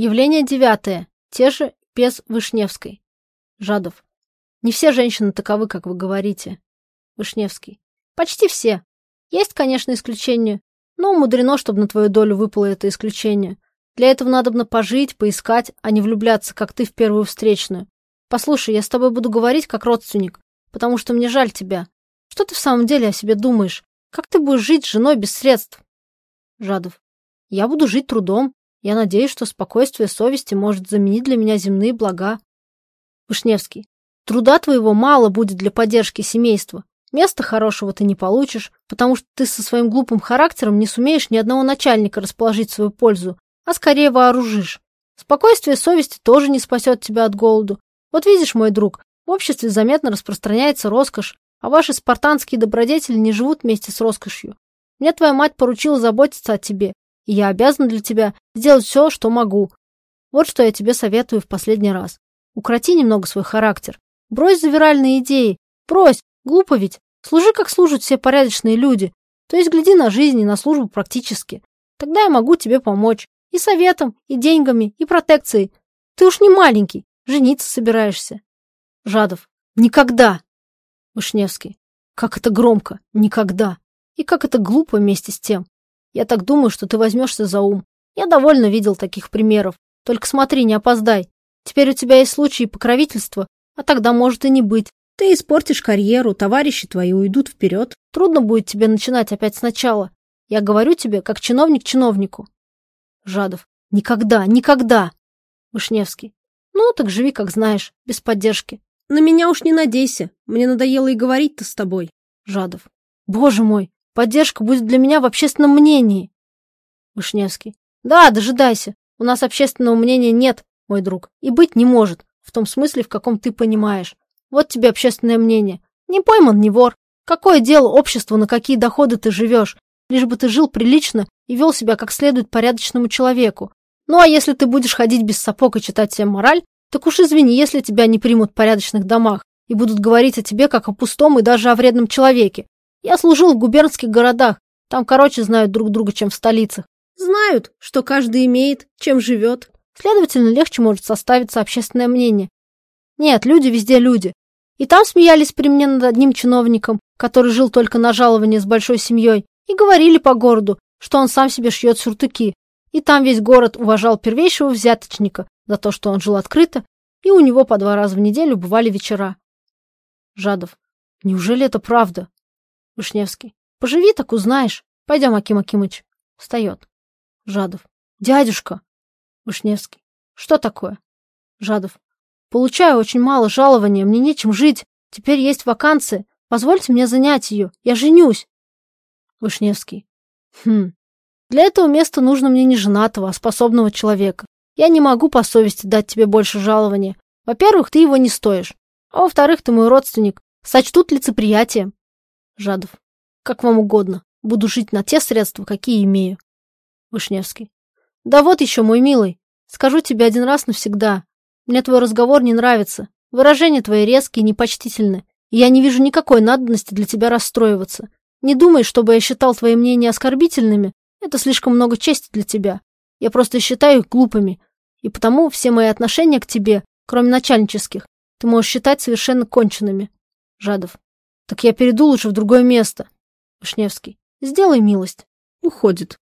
Явление девятое. Те же без Вышневской. Жадов. Не все женщины таковы, как вы говорите. Вышневский. Почти все. Есть, конечно, исключения, но мудрено, чтобы на твою долю выпало это исключение. Для этого надо пожить, поискать, а не влюбляться, как ты в первую встречную. Послушай, я с тобой буду говорить как родственник, потому что мне жаль тебя. Что ты в самом деле о себе думаешь? Как ты будешь жить с женой без средств? Жадов. Я буду жить трудом. Я надеюсь, что спокойствие совести может заменить для меня земные блага. Вышневский. Труда твоего мало будет для поддержки семейства. Места хорошего ты не получишь, потому что ты со своим глупым характером не сумеешь ни одного начальника расположить в свою пользу, а скорее вооружишь. Спокойствие совести тоже не спасет тебя от голоду. Вот видишь, мой друг, в обществе заметно распространяется роскошь, а ваши спартанские добродетели не живут вместе с роскошью. Мне твоя мать поручила заботиться о тебе, и я обязан для тебя сделать все, что могу. Вот что я тебе советую в последний раз. Укроти немного свой характер. Брось завиральные идеи. Брось, глупо ведь. Служи, как служат все порядочные люди. То есть гляди на жизнь и на службу практически. Тогда я могу тебе помочь. И советом, и деньгами, и протекцией. Ты уж не маленький, жениться собираешься. Жадов. Никогда. Вышневский. Как это громко. Никогда. И как это глупо вместе с тем. Я так думаю, что ты возьмешься за ум. Я довольно видел таких примеров. Только смотри, не опоздай. Теперь у тебя есть случаи покровительства, а тогда может и не быть. Ты испортишь карьеру, товарищи твои уйдут вперед. Трудно будет тебе начинать опять сначала. Я говорю тебе, как чиновник чиновнику. Жадов. Никогда, никогда. Вышневский. Ну, так живи, как знаешь, без поддержки. На меня уж не надейся. Мне надоело и говорить-то с тобой. Жадов. Боже мой, поддержка будет для меня в общественном мнении. Вышневский. Да, дожидайся. У нас общественного мнения нет, мой друг, и быть не может, в том смысле, в каком ты понимаешь. Вот тебе общественное мнение. Не пойман, не вор. Какое дело обществу, на какие доходы ты живешь? Лишь бы ты жил прилично и вел себя как следует порядочному человеку. Ну а если ты будешь ходить без сапог и читать себе мораль, так уж извини, если тебя не примут в порядочных домах и будут говорить о тебе как о пустом и даже о вредном человеке. Я служил в губернских городах, там короче знают друг друга, чем в столицах. Знают, что каждый имеет, чем живет. Следовательно, легче может составиться общественное мнение. Нет, люди везде люди. И там смеялись при мне над одним чиновником, который жил только на жалование с большой семьей, и говорили по городу, что он сам себе шьет сюртуки. И там весь город уважал первейшего взяточника за то, что он жил открыто, и у него по два раза в неделю бывали вечера. Жадов. Неужели это правда? Вышневский. Поживи, так узнаешь. Пойдем, Аким Акимыч. Встает. Жадов. Дядюшка. Вышневский. Что такое? Жадов. Получаю очень мало жалования, мне нечем жить. Теперь есть вакансия. Позвольте мне занять ее. Я женюсь. Вышневский. Хм. Для этого места нужно мне не женатого, а способного человека. Я не могу по совести дать тебе больше жалования. Во-первых, ты его не стоишь. А во-вторых, ты мой родственник. Сочтут лицеприятием. Жадов. Как вам угодно. Буду жить на те средства, какие имею. Вышневский. Да вот еще, мой милый. Скажу тебе один раз навсегда. Мне твой разговор не нравится. Выражения твои резкие и непочтительны. И я не вижу никакой надобности для тебя расстроиваться. Не думай, чтобы я считал твои мнения оскорбительными. Это слишком много чести для тебя. Я просто считаю их глупыми. И потому все мои отношения к тебе, кроме начальнических, ты можешь считать совершенно конченными. Жадов. Так я перейду лучше в другое место. Вышневский. Сделай милость. Уходит.